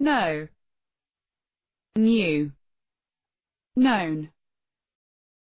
no, new, known.